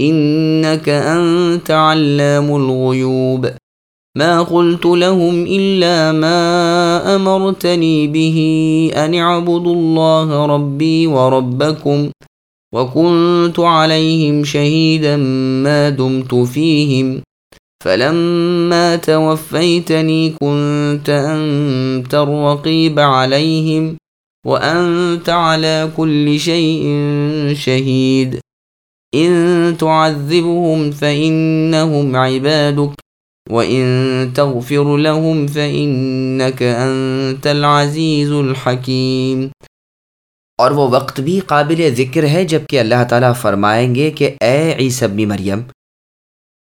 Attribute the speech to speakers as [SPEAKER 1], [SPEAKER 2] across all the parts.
[SPEAKER 1] إنك أنت علام الغيوب. ما قلت لهم إلا ما أمرتني به أن اعبدوا الله ربي وربكم وكنت عليهم شهيدا ما دمت فيهم. فلما توفيتني كنت أنت الرقيب عليهم وأنت على كل شيء شهيد. إن تعذبهم فإنهم عبادك، وإن تغفر لهم فإنك أنت العزيز الحكيم۔
[SPEAKER 2] اور وہ وقت بھی قابل ذکر ہے جبکہ اللہ تعالیٰ فرمائیں گے کہ اے عیسی ابن مریم،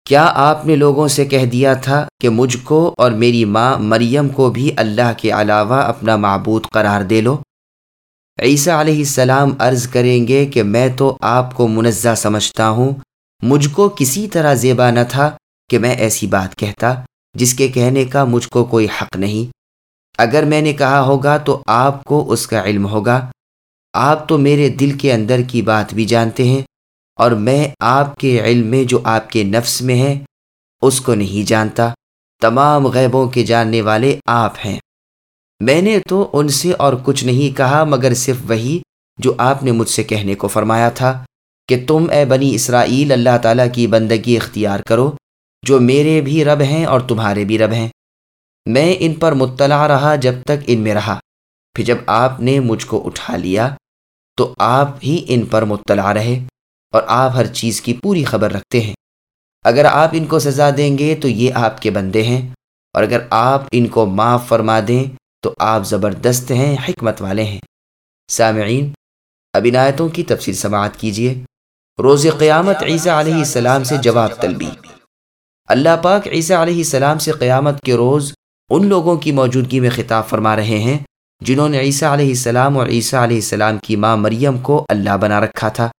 [SPEAKER 2] کیا آپ نے لوگوں سے کہہ دیا تھا کہ مجھ کو اور میری ماں مریم کو بھی اللہ کے علاوہ اپنا معبود قرار دے لو؟ عیسیٰ علیہ السلام عرض کریں گے کہ میں تو آپ کو منزہ سمجھتا ہوں۔ مجھ کو کسی طرح زیبا نہ تھا کہ میں ایسی بات کہتا جس کے کہنے کا مجھ کو کوئی حق نہیں۔ اگر میں نے کہا ہوگا تو آپ کو اس کا علم ہوگا۔ آپ تو میرے دل کے اندر کی بات بھی جانتے ہیں اور میں آپ کے علم میں جو آپ کے نفس میں ہے اس کو نہیں جانتا۔ تمام غیبوں کے جاننے والے آپ ہیں۔ میں نے تو ان سے اور کچھ نہیں کہا، مگر صرف وہی جو آپ نے مجھ سے کہنے کو فرمایا تھا کہ تم اے بنی اسرائیل، اللہ تعالیٰ کی بندگی اختیار کرو، جو میرے بھی رب ہیں اور تمہارے بھی رب ہیں۔ میں ان پر مطلع رہا جب تک ان میں رہا۔ پھر جب آپ نے مجھ کو اٹھا لیا، تو آپ ہی ان پر مطلع رہے اور آپ ہر چیز کی پوری خبر رکھتے ہیں۔ اگر آپ ان کو سزا دیں گے تو یہ آپ کے بندے ہیں، اور اگر آپ ان کو معاف فرما دیں تو آپ زبردست ہیں، حکمت والے ہیں۔ سامعین، اب عنایتوں کی تفصیل سماعت کیجیے روز قیامت عیسیٰ علیہ السلام سے جواب طلبی۔ اللہ پاک عیسیٰ علیہ السلام سے قیامت کے روز ان لوگوں کی موجودگی میں خطاب فرما رہے ہیں جنہوں نے عیسیٰ علیہ السلام اور عیسیٰ علیہ السلام کی ماں مریم کو اللہ بنا رکھا تھا۔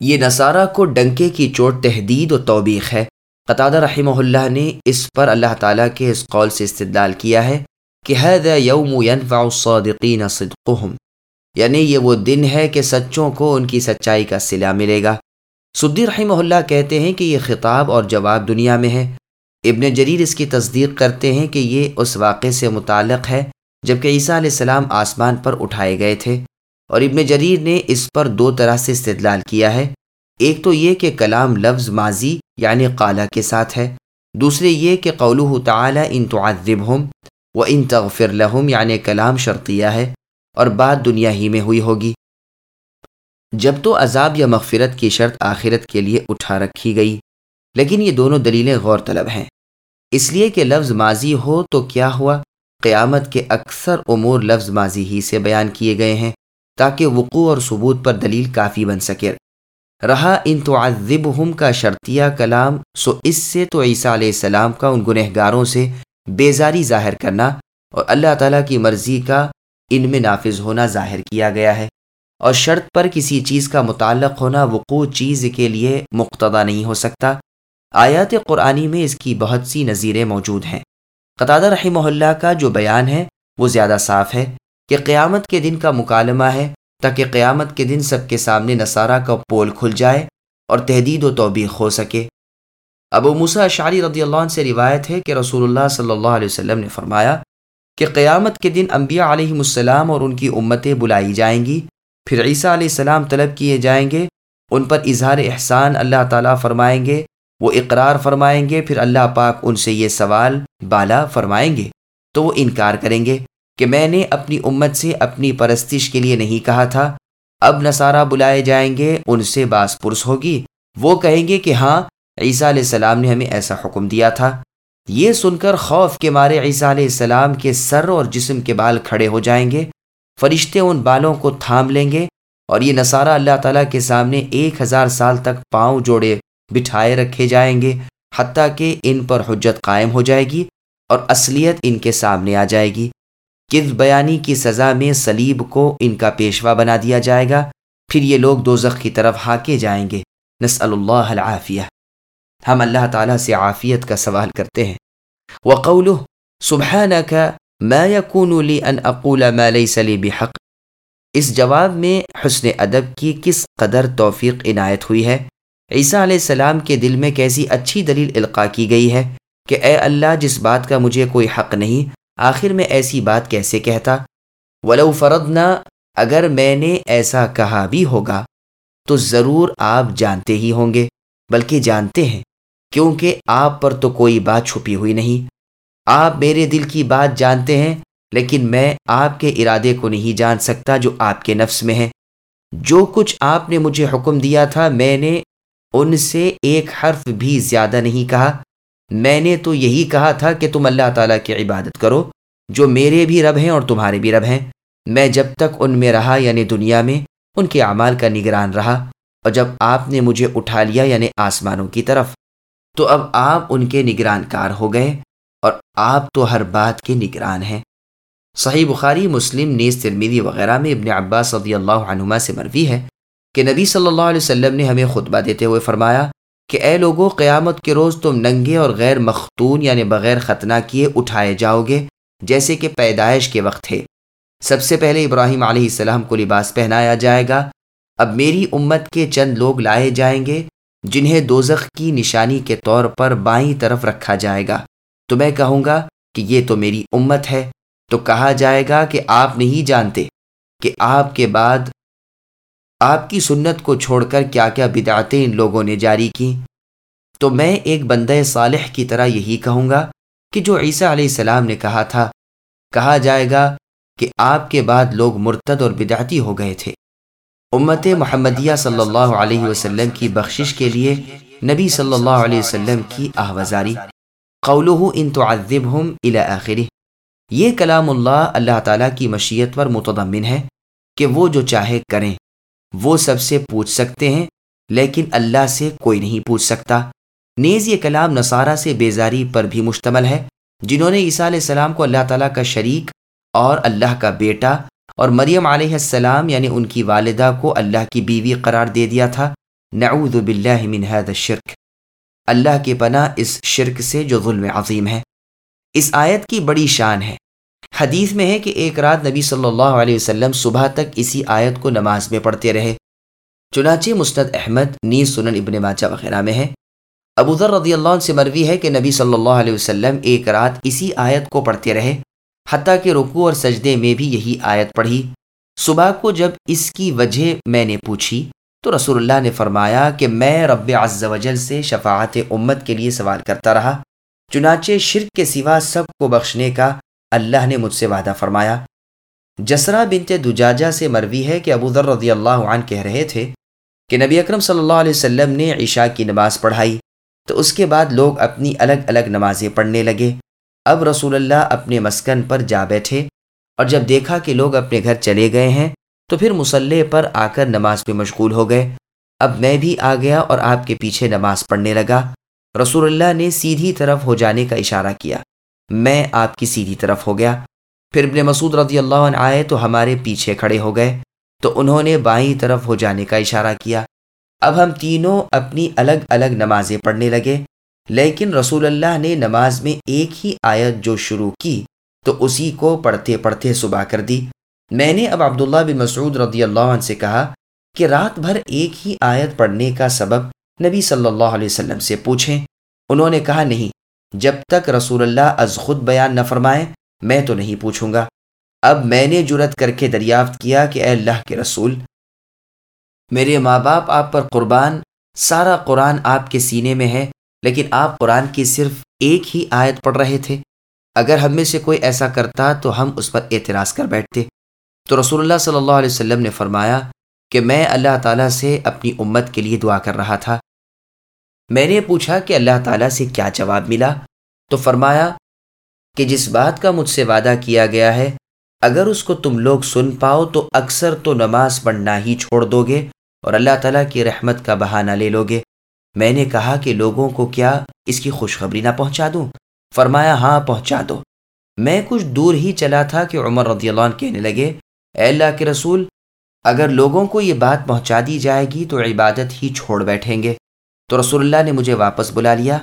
[SPEAKER 2] یہ نصارہ کو ڈنکے کی چوٹ تحدید و توبیخ ہے۔ قطادہ رحمہ اللہ نے اس پر اللہ تعالیٰ کے اس قول سے استدلال کیا ہے۔ کہ هذا یوم ينفع الصادقین صدقهم۔ یعنی یہ وہ دن ہے کہ سچوں کو ان کی سچائی کا صلہ ملے گا۔ سدی رحمہ اللہ کہتے ہیں کہ یہ خطاب اور جواب دنیا میں ہے۔ ابن جریر اس کی تصدیق کرتے ہیں کہ یہ اس واقعے سے متعلق ہے جبکہ عیسیٰ علیہ السلام آسمان پر اٹھائے گئے تھے۔ اور ابن جریر نے اس پر دو طرح سے استدلال کیا ہے۔ ایک تو یہ کہ کلام لفظ ماضی یعنی قالہ کے ساتھ ہے۔ دوسرے یہ کہ قولہ تعالی ان تعذبہم وہ ان تغفر لہم یعنی کلام شرطیہ ہے، اور بات دنیا ہی میں ہوئی ہوگی۔ جب تو عذاب یا مغفرت کی شرط آخرت کے لیے اٹھا رکھی گئی، لیکن یہ دونوں دلیلیں غور طلب ہیں۔ اس لیے کہ لفظ ماضی ہو تو کیا ہوا؟ قیامت کے اکثر امور لفظ ماضی ہی سے بیان کیے گئے ہیں، تاکہ وقوع اور ثبوت پر دلیل کافی بن سکے۔ رہا ان تعذبہم کا شرطیہ کلام، سو اس سے تو عیسیٰ علیہ السلام کا ان گنہگاروں سے بیزاری ظاہر کرنا اور اللہ تعالیٰ کی مرضی کا ان میں نافذ ہونا ظاہر کیا گیا ہے۔ اور شرط پر کسی چیز کا متعلق ہونا وقوع چیز کے لیے مقتدا نہیں ہو سکتا۔ آیات قرآنی میں اس کی بہت سی نظیریں موجود ہیں۔ قطادہ رحمہ اللہ کا جو بیان ہے وہ زیادہ صاف ہے کہ قیامت کے دن کا مکالمہ ہے تاکہ قیامت کے دن سب کے سامنے نصارہ کا پول کھل جائے اور تحدید و توبیخ ہو سکے۔ ابو موسا شعری رضی اللہ عنہ سے روایت ہے کہ رسول اللہ صلی اللہ علیہ وسلم نے فرمایا کہ قیامت کے دن انبیاء علیہ السلام اور ان کی امتیں بلائی جائیں گی، پھر عیسیٰ علیہ السلام طلب کیے جائیں گے، ان پر اظہار احسان اللہ تعالیٰ فرمائیں گے، وہ اقرار فرمائیں گے، پھر اللہ پاک ان سے یہ سوال بالا فرمائیں گے۔ تو وہ انکار کریں گے کہ میں نے اپنی امت سے اپنی پرستش کے لیے نہیں کہا تھا۔ اب نصارہ بلائے جائیں گے، ان سے باس پرس ہوگی۔ وہ کہیں گے کہ ہاں عیسیٰ علیہ السلام نے ہمیں ایسا حکم دیا تھا۔ یہ سن کر خوف کے مارے عیسیٰ علیہ السلام کے سر اور جسم کے بال کھڑے ہو جائیں گے۔ فرشتے ان بالوں کو تھام لیں گے اور یہ نصارہ اللہ تعالیٰ کے سامنے ایک ہزار سال تک پاؤں جوڑے بٹھائے رکھے جائیں گے، حتیٰ کہ ان پر حجت قائم ہو جائے گی اور اصلیت ان کے سامنے آ جائے گی۔ کد بیانی کی سزا میں سلیب کو ان کا پیشوا بنا دیا جائے گا۔ پھر یہ لوگ دوزخ کی طرف ہاکے جائیں گے۔ نسأل اللہ العافیہ۔ ہم اللہ تعالیٰ سے عافیت کا سوال کرتے ہیں۔ وقوله سبحانك ما يكون لي ان اقول ما ليس لي بحق۔ اس جواب میں حسن ادب کی کس قدر توفیق عنایت ہوئی ہے؟ عیسیٰ علیہ السلام کے دل میں کیسی اچھی دلیل القاع کی گئی ہے کہ اے اللہ، جس بات کا مجھے کوئی حق نہیں، آخر میں ایسی بات کیسے کہتا؟ ولو فردنا اگر میں نے ایسا کہا بھی ہوگا تو ضرور آپ جانتے ہی ہوں گے، بلکہ جانتے ہیں۔ کیونکہ آپ پر تو کوئی بات چھپی ہوئی نہیں۔ آپ میرے دل کی بات جانتے ہیں، لیکن میں آپ کے ارادے کو نہیں جان سکتا جو آپ کے نفس میں ہے۔ جو کچھ آپ نے مجھے حکم دیا تھا، میں نے ان سے ایک حرف بھی زیادہ نہیں کہا۔ میں نے تو یہی کہا تھا کہ تم اللہ تعالیٰ کی عبادت کرو، جو میرے بھی رب ہیں اور تمہارے بھی رب ہیں۔ میں جب تک ان میں رہا یعنی دنیا میں، ان کے اعمال کا نگران رہا۔ اور جب آپ نے مجھے اٹھا لیا یعنی آسمانوں کی طرف تو اب آپ ان کے نگران کار ہو گئے اور آپ تو ہر بات کے نگران ہیں۔ صحیح بخاری، مسلم، نیز ترمیدی وغیرہ میں ابن عباس صدی اللہ عنہما سے مروی ہے کہ نبی صلی اللہ علیہ وسلم نے ہمیں خطبہ دیتے ہوئے فرمایا کہ اے لوگوں قیامت کے روز تم ننگے اور غیر مختون یعنی بغیر ختنہ کیے اٹھائے جاؤ گے، جیسے کہ پیدائش کے وقت ہے سب سے پہلے ابراہیم علیہ السلام کو لباس پہنایا جائے گا۔ اب میری امت کے چند لوگ لائے جائیں گے۔ جنہیں دوزخ کی نشانی کے طور پر بائیں طرف رکھا جائے گا۔ تو میں کہوں گا کہ یہ تو میری امت ہے۔ تو کہا جائے گا کہ آپ نہیں جانتے کہ آپ کے بعد آپ کی سنت کو چھوڑ کر کیا کیا بدعتیں ان لوگوں نے جاری کی۔ تو میں ایک بندہ صالح کی طرح یہی کہوں گا کہ جو عیسیٰ علیہ السلام نے کہا تھا۔ کہا جائے گا کہ آپ کے بعد لوگ مرتد اور بدعتی ہو گئے تھے۔ امت محمدیہ صلی اللہ علیہ وسلم کی بخشش کے لیے نبی صلی اللہ علیہ وسلم کی آہوزاری قولہ ان تعذبہم الى آخرہ. یہ کلام اللہ اللہ تعالیٰ کی مشیت پر متضمن ہے کہ وہ جو چاہے کریں، وہ سب سے پوچھ سکتے ہیں، لیکن اللہ سے کوئی نہیں پوچھ سکتا۔ نیز یہ کلام نصارہ سے بیزاری پر بھی مشتمل ہے، جنہوں نے عیسیٰ علیہ السلام کو اللہ تعالیٰ کا شریک اور اللہ کا بیٹا اور مریم علیہ السلام یعنی ان کی والدہ کو اللہ کی بیوی قرار دے دیا تھا، نعوذ باللہ من هذا الشرک۔ اللہ کے پناہ اس شرک سے جو ظلم عظیم ہے۔ اس آیت کی بڑی شان ہے۔ حدیث میں ہے کہ ایک رات نبی صلی اللہ علیہ وسلم صبح تک اسی آیت کو نماز میں پڑھتے رہے۔ چنانچہ مستد احمد نیز سنن ابن ماچہ وغیرہ میں ہے۔ ابو ذر رضی اللہ عنہ سے مروی ہے کہ نبی صلی اللہ علیہ وسلم ایک رات اسی آیت کو پڑھتے رہے۔ حتیٰ کہ رکوع اور سجدے میں بھی یہی آیت پڑھی۔ صبح کو جب اس کی وجہ میں نے پوچھی، تو رسول اللہ نے فرمایا کہ میں رب عز و جل سے شفاعت امت کے لیے سوال کرتا رہا، چنانچہ شرک کے سوا سب کو بخشنے کا اللہ نے مجھ سے وعدہ فرمایا۔ جسرا بنت دجاجہ سے مروی ہے کہ ابو ذر رضی اللہ عنہ کہہ رہے تھے کہ نبی اکرم صلی اللہ علیہ وسلم نے عشاء کی نماز پڑھائی، تو اس کے بعد لوگ اپنی الگ الگ نمازیں پڑھنے لگے۔ اب رسول اللہ اپنے مسکن پر جا بیٹھے اور جب دیکھا کہ لوگ اپنے گھر چلے گئے ہیں تو پھر مسلح پر آ کر نماز پہ مشغول ہو گئے۔ اب میں بھی آ گیا اور آپ کے پیچھے نماز پڑھنے لگا۔ رسول اللہ نے سیدھی طرف ہو جانے کا اشارہ کیا۔ میں آپ کی سیدھی طرف ہو گیا۔ پھر ابن مسعود رضی اللہ عنہ آئے تو ہمارے پیچھے کھڑے ہو گئے۔ تو انہوں نے بائیں طرف ہو جانے کا اشارہ کیا۔ اب ہم تینوں اپنی الگ الگ نمازیں پڑھنے لگے۔ لیکن رسول اللہ نے نماز میں ایک ہی آیت جو شروع کی تو اسی کو پڑھتے پڑھتے صبح کر دی۔ میں نے اب عبداللہ بن مسعود رضی اللہ عنہ سے کہا کہ رات بھر ایک ہی آیت پڑھنے کا سبب نبی صلی اللہ علیہ وسلم سے پوچھیں۔ انہوں نے کہا، نہیں، جب تک رسول اللہ از خود بیان نہ فرمائیں، میں تو نہیں پوچھوں گا۔ اب میں نے جرت کر کے دریافت کیا کہ اے اللہ کے رسول، میرے ماں باپ آپ پر قربان، سارا قرآن آپ کے سینے میں ہے۔ لیکن آپ قرآن کی صرف ایک ہی آیت پڑھ رہے تھے۔ اگر ہم میں سے کوئی ایسا کرتا تو ہم اس پر اعتراض کر بیٹھتے۔ تو رسول اللہ صلی اللہ علیہ وسلم نے فرمایا کہ میں اللہ تعالیٰ سے اپنی امت کے لیے دعا کر رہا تھا۔ میں نے پوچھا کہ اللہ تعالیٰ سے کیا جواب ملا؟ تو فرمایا کہ جس بات کا مجھ سے وعدہ کیا گیا ہے، اگر اس کو تم لوگ سن پاؤ تو اکثر تو نماز پڑھنا ہی چھوڑ دو گے اور اللہ تعالیٰ کی رحمت کا بہانہ لے لو گے میں نے کہا کہ لوگوں کو کیا اس کی خوشخبری نہ پہنچا دوں؟ فرمایا ہاں پہنچا دو۔ میں کچھ دور ہی چلا تھا کہ عمر رضی اللہ عنہ کہنے لگے، اے اللہ کے رسول، اگر لوگوں کو یہ بات پہنچا دی جائے گی تو عبادت ہی چھوڑ بیٹھیں گے۔ تو رسول اللہ نے مجھے واپس بلا لیا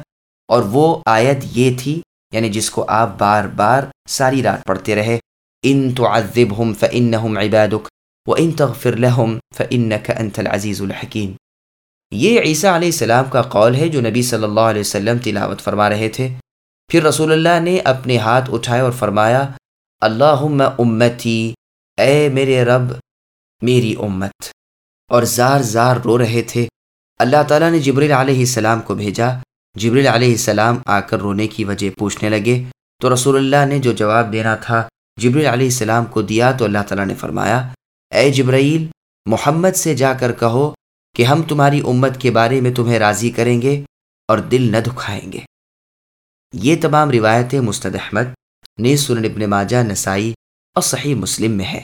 [SPEAKER 2] اور وہ آیت یہ تھی یعنی جس کو آپ بار بار ساری رات پڑھتے رہے، ان تعذبهم فانهم عبادك وان تغفر لهم فانك انت العزیز الحکیم یہ عیسیٰ علیہ السلام کا قول ہے جو نبی صلی اللہ علیہ وسلم تلاوت فرما رہے تھے۔ پھر رسول اللہ نے اپنے ہاتھ اٹھائے اور فرمایا اللہ امتی، اے میرے رب، میری امت۔ اور زار زار رو رہے تھے۔ اللہ تعالیٰ نے جبریل علیہ السلام کو بھیجا۔ جبریل علیہ السلام آ کر رونے کی وجہ پوچھنے لگے۔ تو رسول اللہ نے جو جواب دینا تھا، جبریل علیہ السلام کو دیا تو اللہ تعالیٰ نے فرمایا، اے جبرائیل، محمد سے جا کر کہو کہ ہم تمہاری امت کے بارے میں تمہیں راضی کریں گے اور دل نہ دکھائیں گے۔ یہ تمام روایتیں مستد احمد نیز سنن ابن ماجہ، نسائی اور صحیح مسلم میں ہے